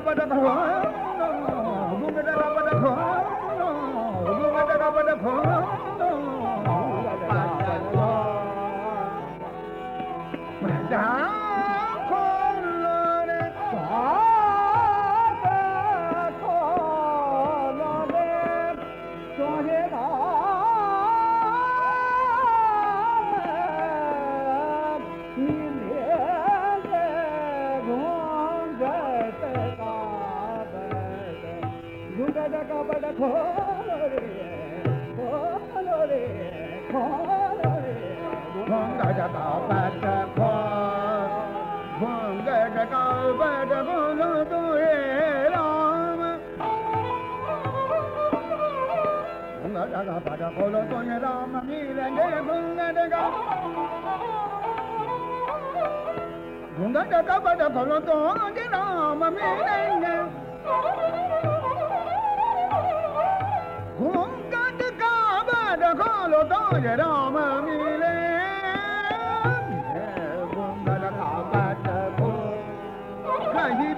Rig Gunga da ka to ne da ma mi le ne gunga da ka. Gunga da to ne da ma mi le to ne da.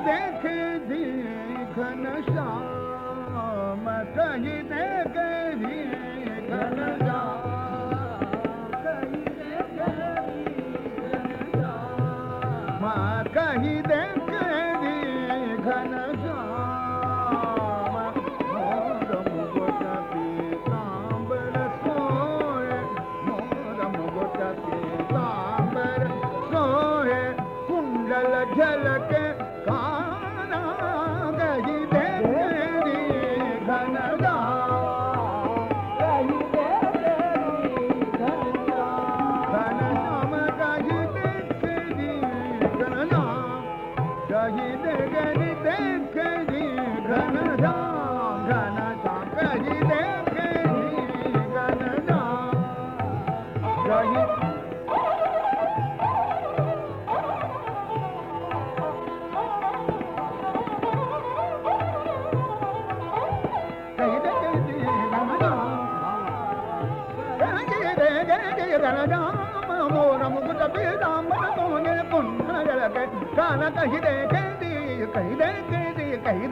देख जी घनश्याम कहीं देख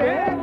ఉండే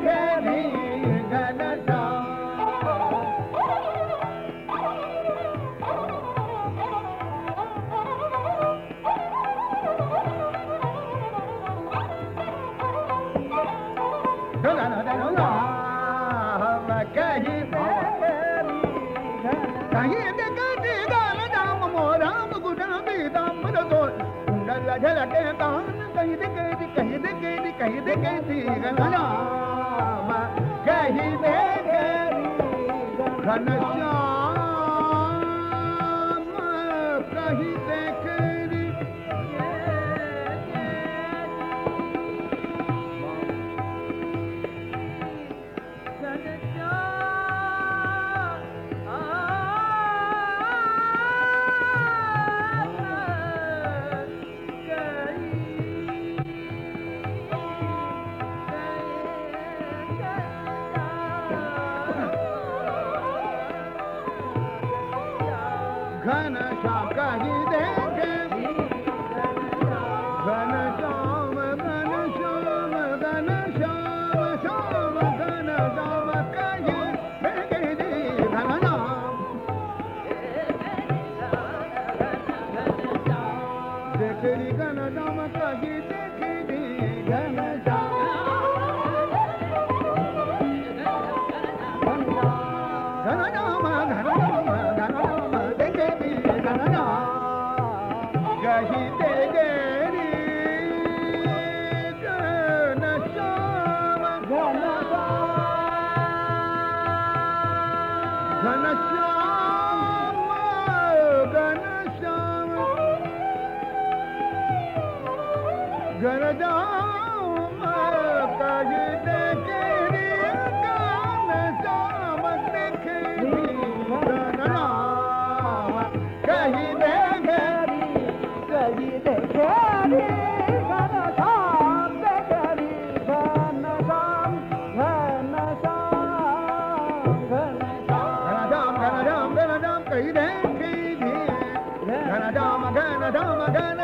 घन शाकाही दे Jordan.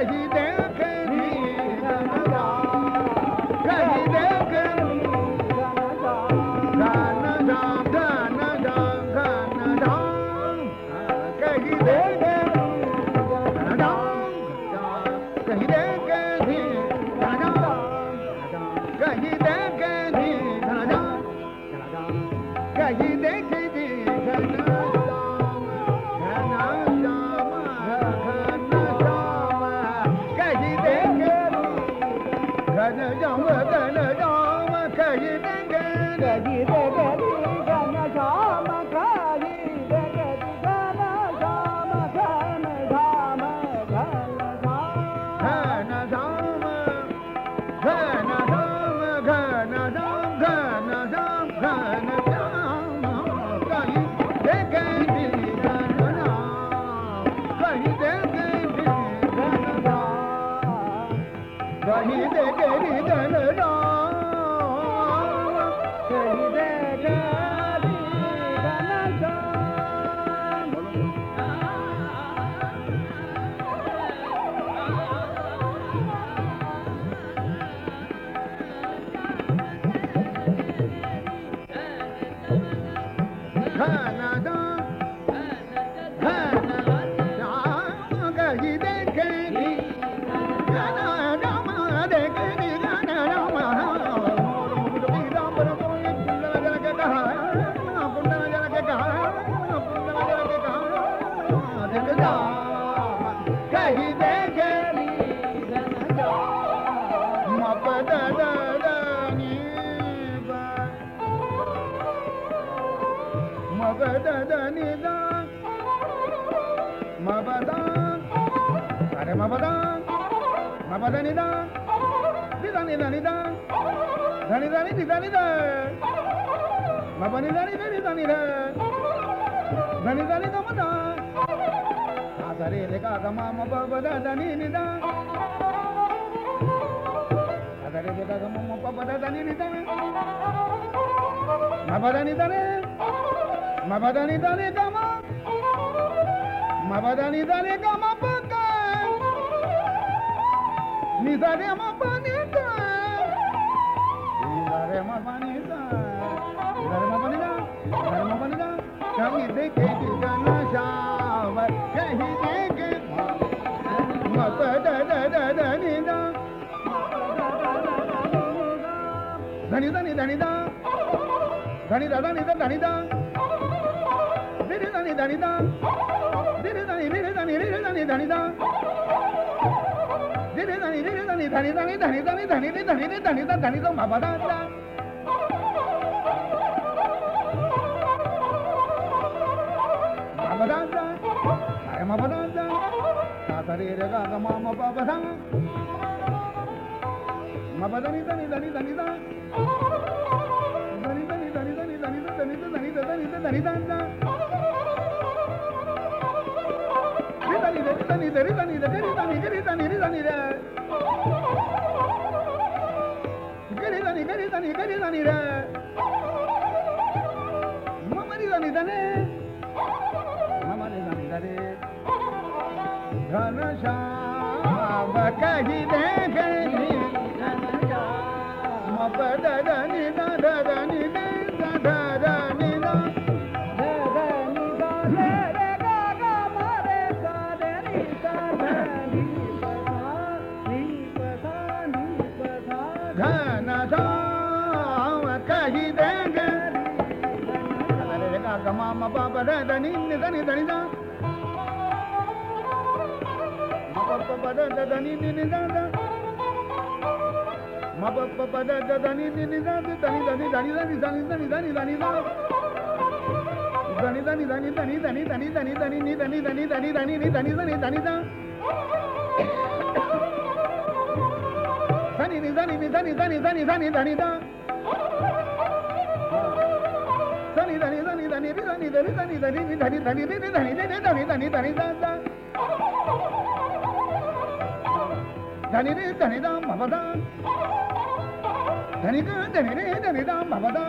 ಸಹಿತೆ ಇದೆ Mabadan, Sare Mabadan, Mabadanidan, Didanidanidan, Danidani Didanidan, Mabanidani Didanidan, Danidani Damadan, Asare Deka Gamama Babada Daninidan, Asare Deka Gamama Babada Daninidan, Mabadanidane, Mabadanidane Damadan, mabada ni dale kama paka ni dale mapanita ni dale mapanita ni dale mapanita ni dale mapanita kami deke jana shava kahi deke mabada da da da ni da धनी धनी धनी दा धनी दा धनी दा धनी दा धनी धनी धनी दा धनी दा रे रे धनी रे रे धनी धनी धनी धनी धनी धनी रे धनी रे धनी दा धनी दा बाबा दा दा बाबा दा दा अरे बाबा दा दा ता रे रे गा मा मा बाबा दा ma ba dani dani dani dani da dani dani dani dani dani dani dani dani dani dani dani dani ma ba ba da da ni ni da ni da ni da ma ba ba ba da da da ni ni ni da da ma ba ba ba da da da ni ni ni da da da ni da ni da ni da ni da ni da ni da ni da ni da Dani dani dani dani dani dani dani dani ni dani dani dani dani ni dani da ni ni da దని దని దని ని ధని ధని ని ధని ని ధని ధని ధని దా దా ధని ని ధని దా మమదా ధని గా ధని ని ధని దా మమదా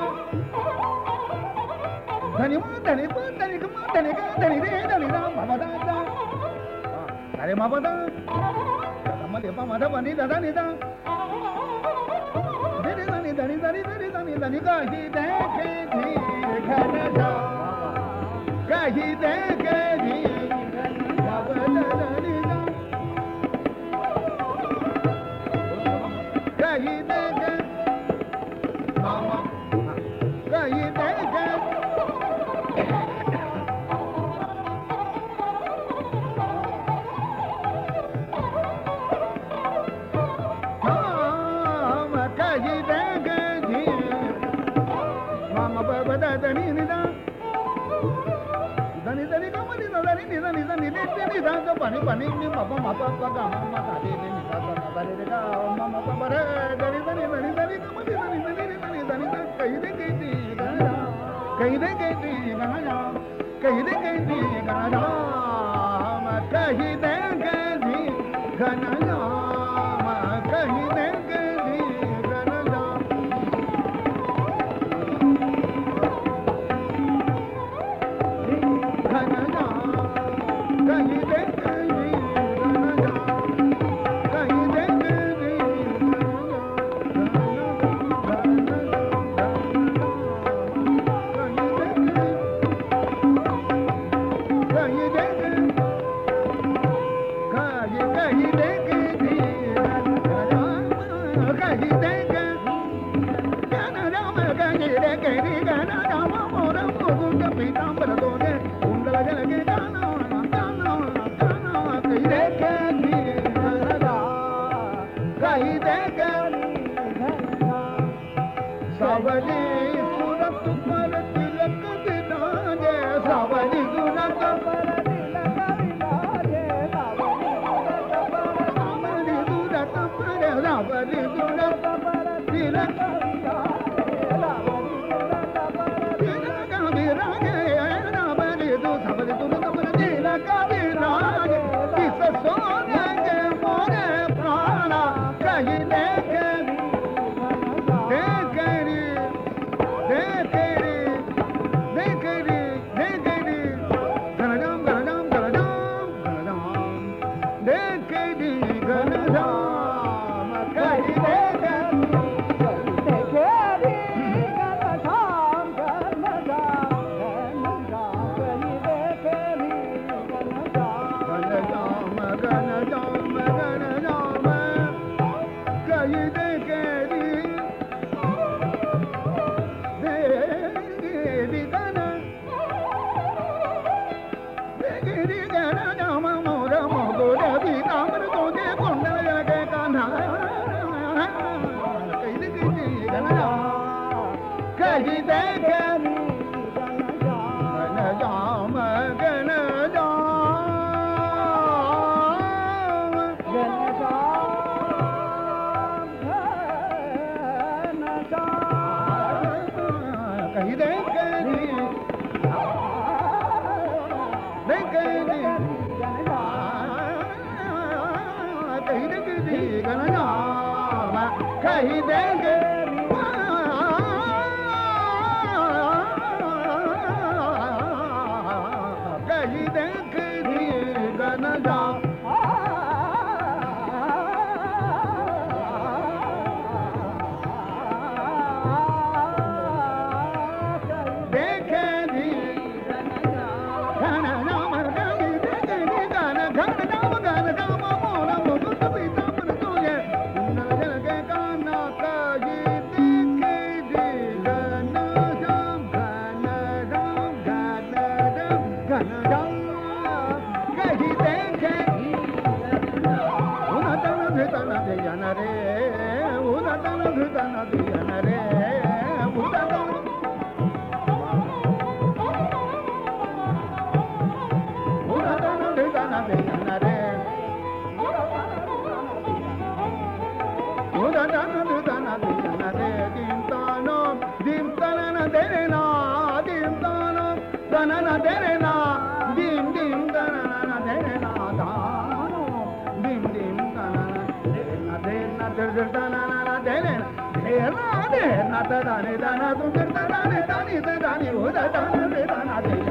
ధని మా ధని పా ధని గా ధని గా ధని ని ధని దా మమదా దా ధని మమదా ధమ్మ దేవ మద వని దా ని దా ధని ధని ధని ధని ధని ధని ధని గా హి దేఖే ధీర్ ఘన జా Yeah. ni ni ni ni sa sa pa ni pa ni ni ma pa ma pa pa ga ma ma sa ni ni ni sa sa ma pa ni ga ma ma pa pa re ga ni sa ni sa ni sa ni ka ma ni sa ni sa ni ni sa ni sa ni sa kahi de kahi de ga na kahi de kahi de ga na kahi de kahi de नहीं शहीदे रे दा दा रे दा दा रे दा ना रे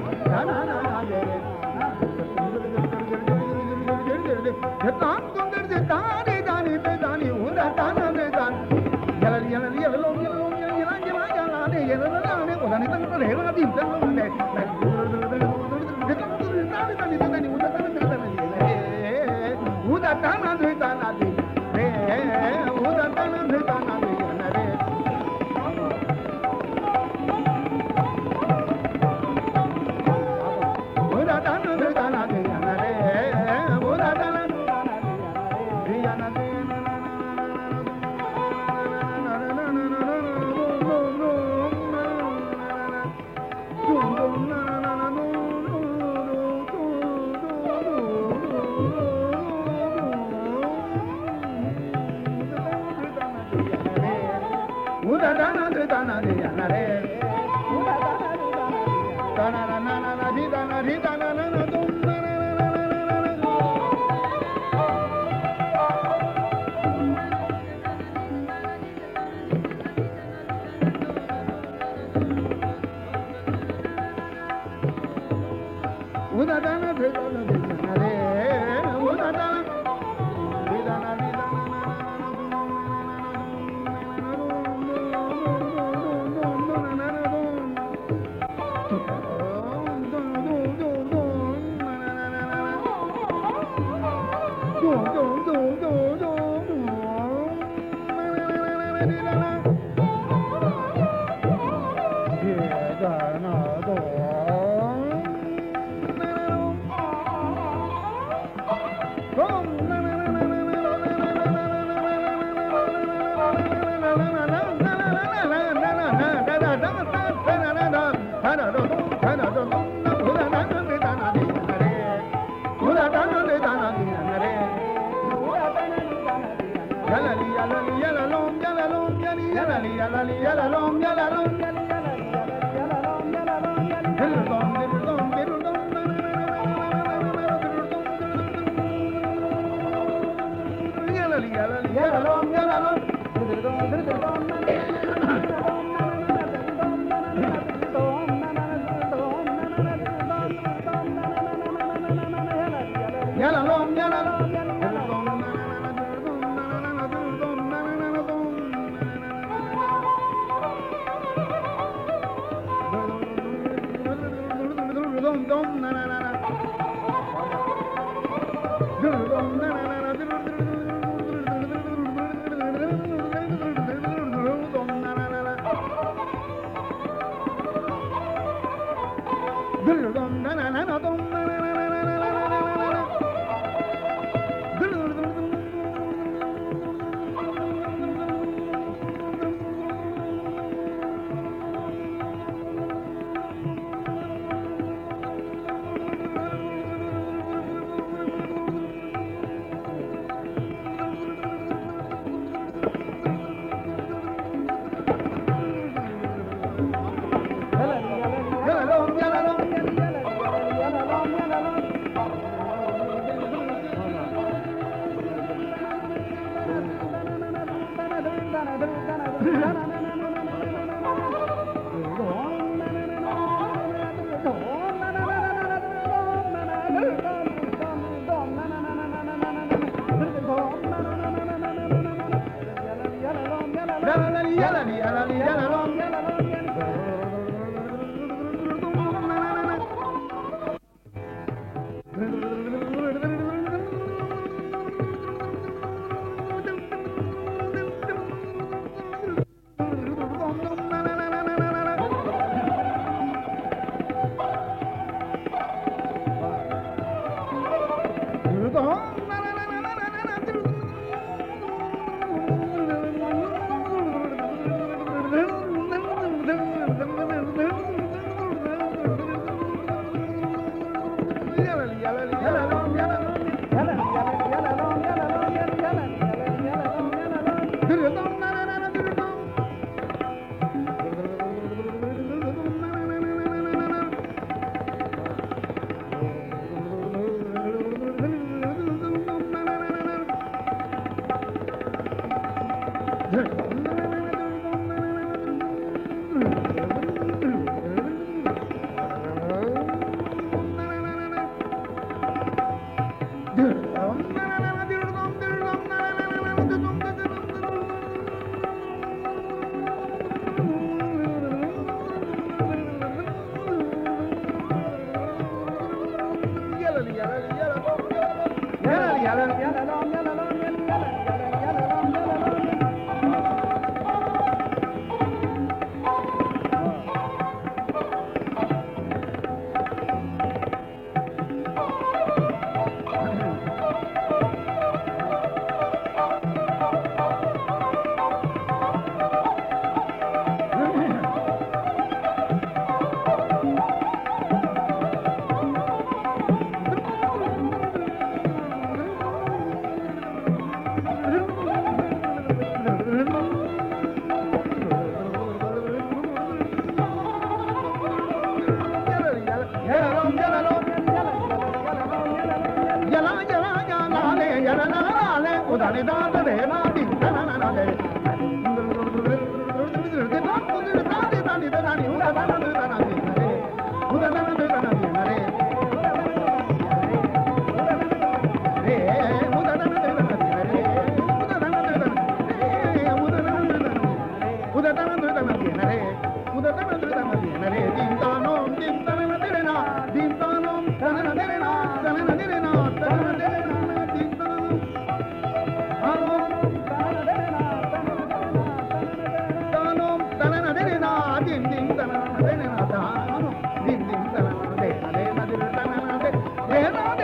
Durvamana.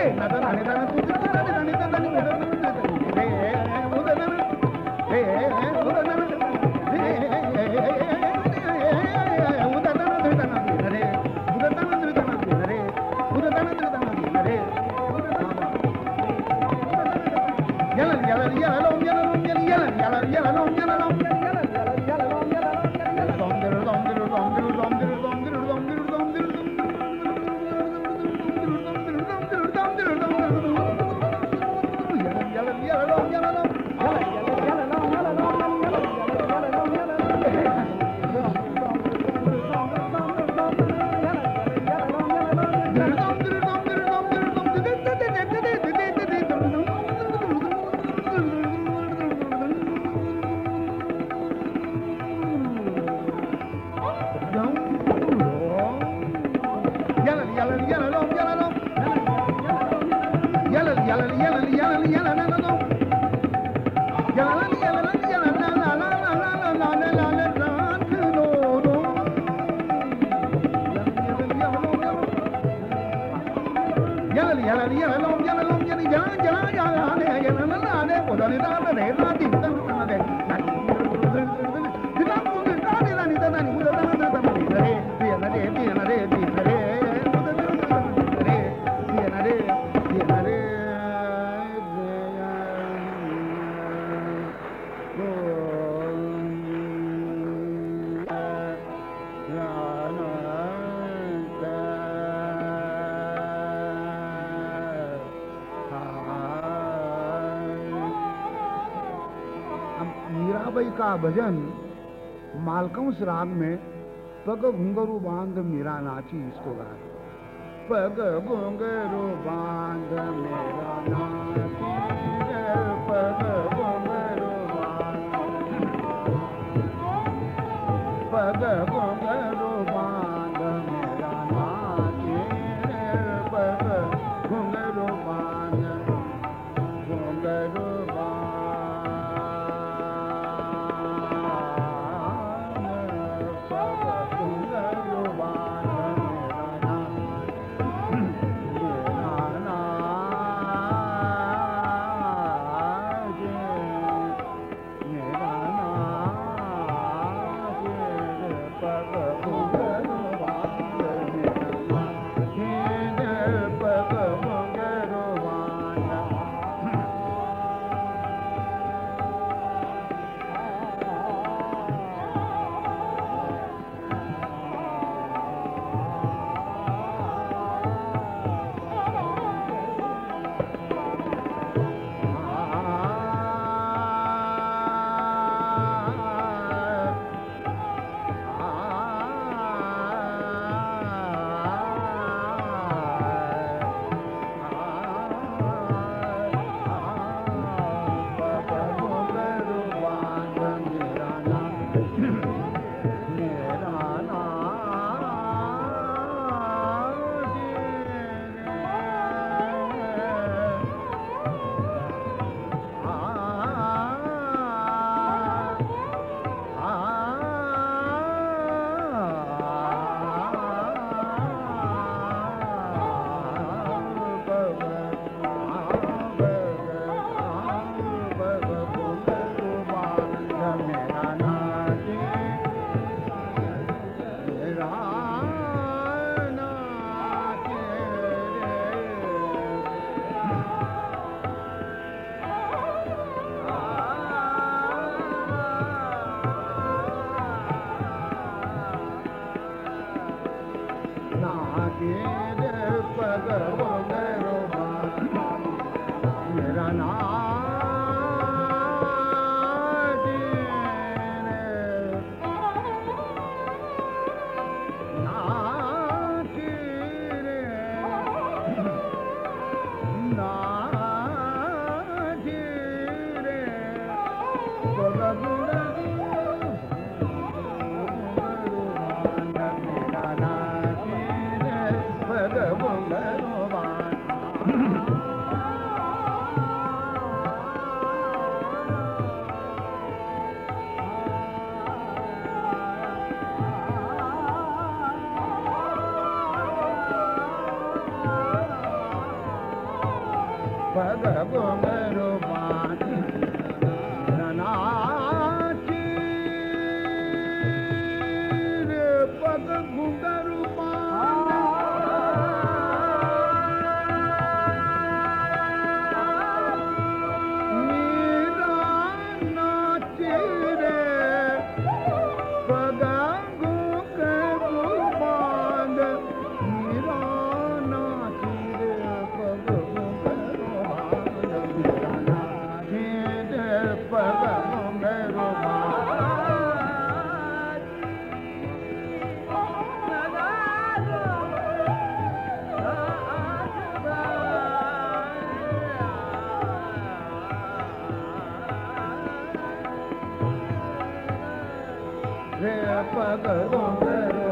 Hey, nada, nada. का भजन मालकंस राग में पग घुंगरू बांध मेरा नाची इसको गा पग घुंगरू बांध मेरा नाची पग ಸಕಲೋದರ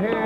रहे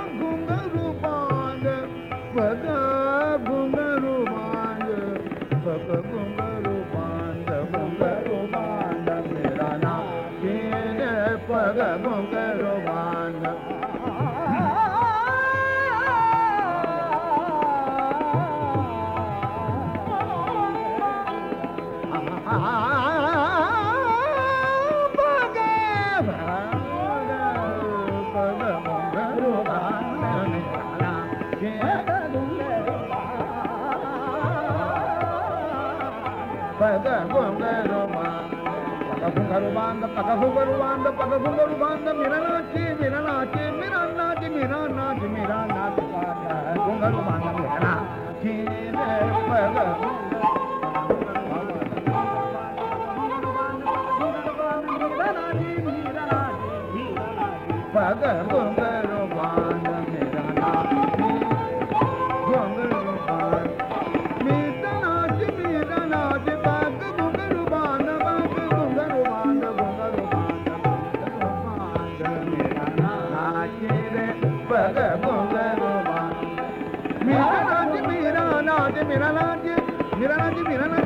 வருவாங்க பகசு வருவாங்க பகசு வருவாங்க மிரநாச்சி மிரநாச்சி மிராநாச்சி மிராநாச்சி மிராநாச்சி வருவாங்க மிரநாச்சி பகவான் राज मेरा राज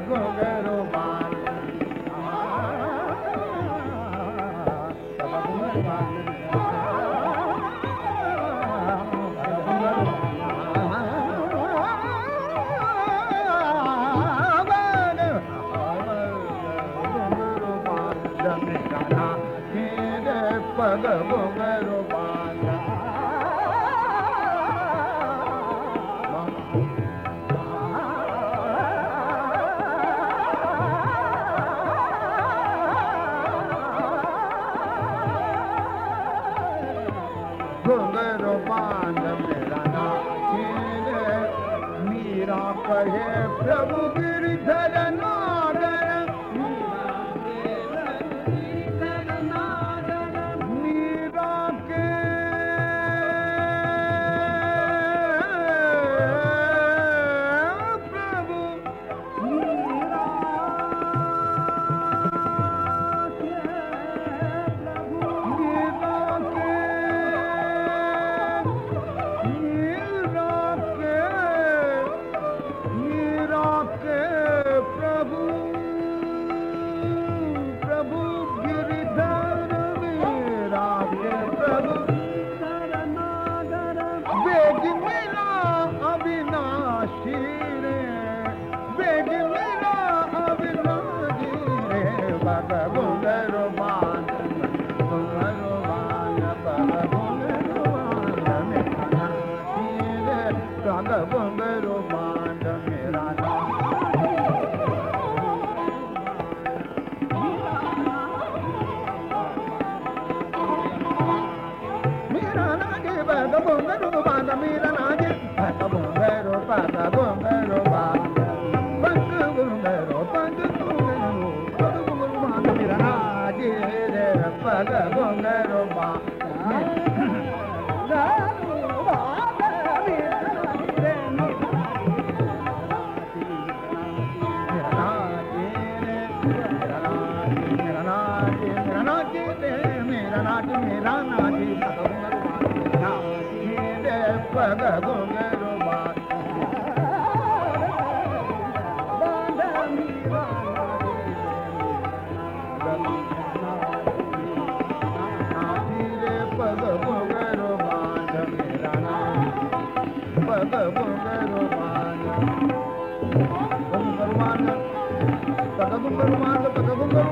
la பதமுதருமா रोमाने पै रो मोबान मुल पु भलमान पक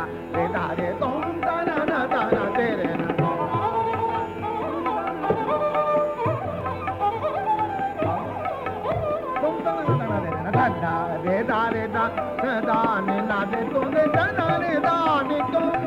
da da ni na de tu de da na ni da da da da da da da da ni tu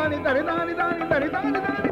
தானி தனி தானி தானி தனி தானி தானி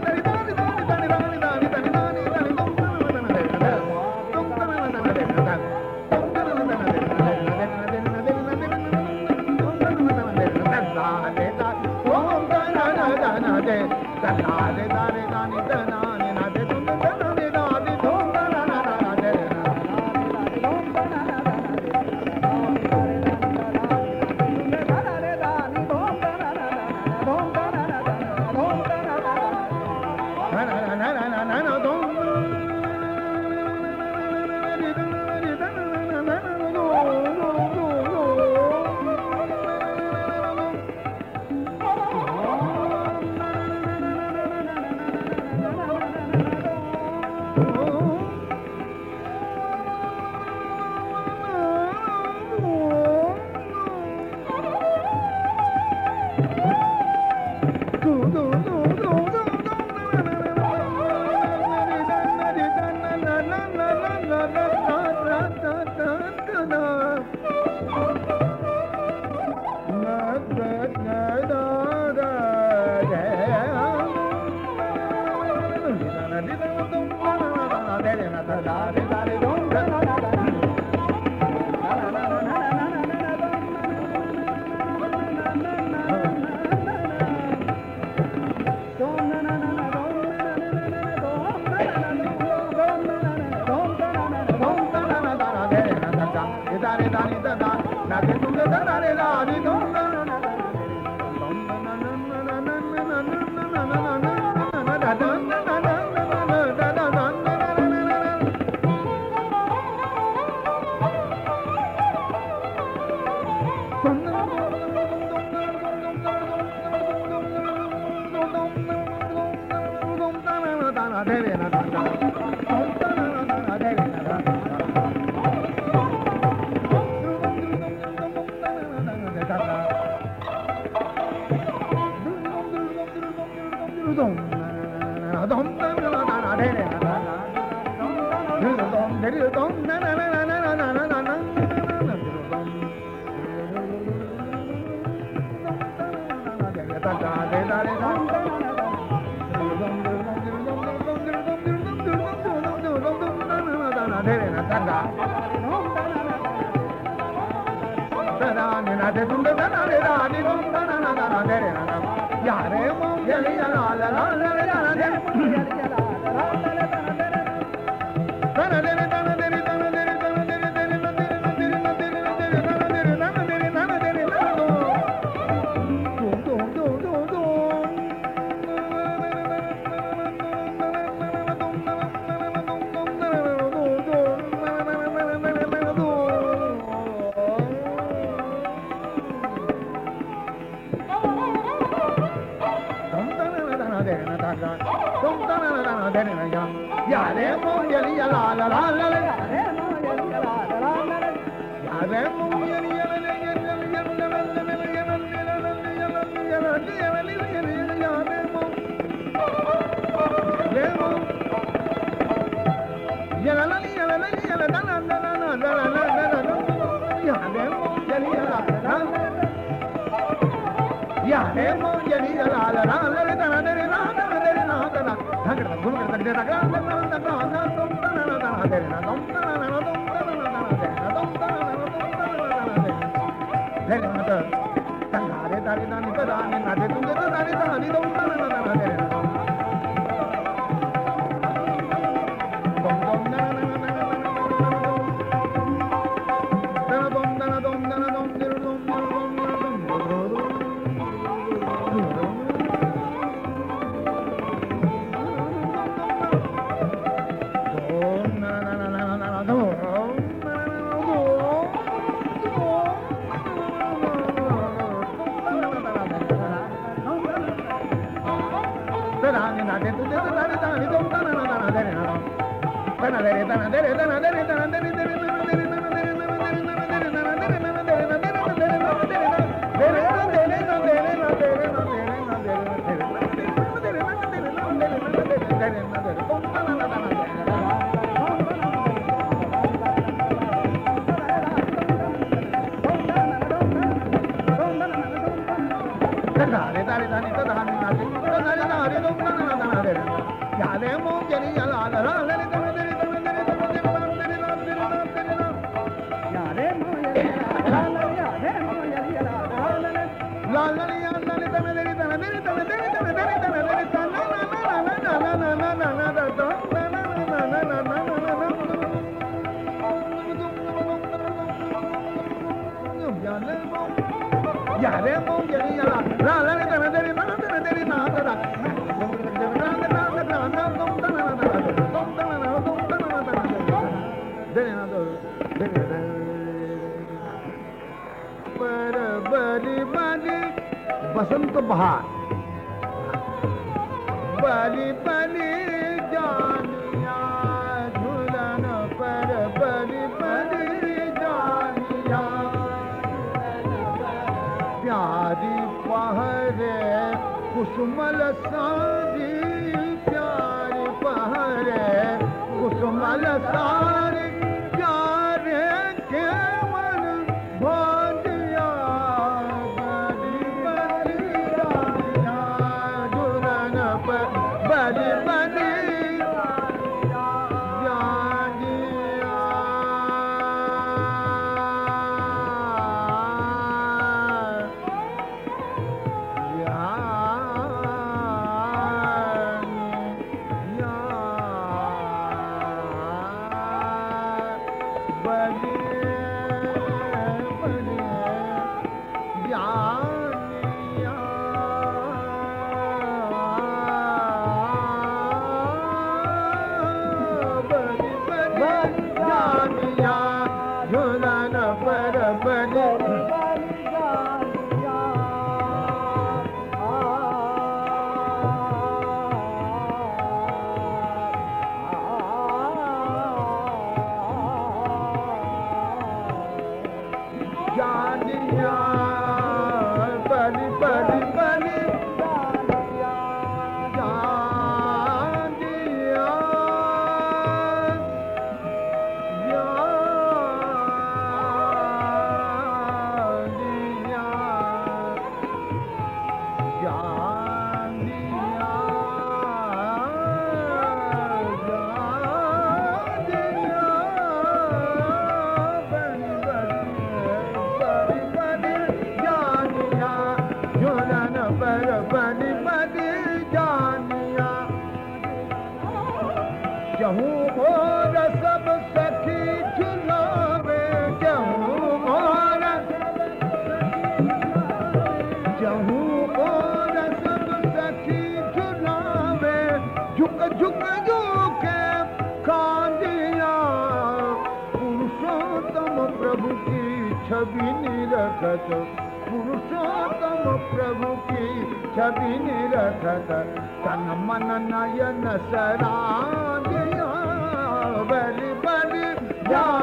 అదే దాని దాని దాని నది తుంగ దాని దాని దౌ प्यारी पहरे कुसुमल सारी प्यारी पहरे कुसुमल सारी रषो ग प्रभु कीिनी रतयन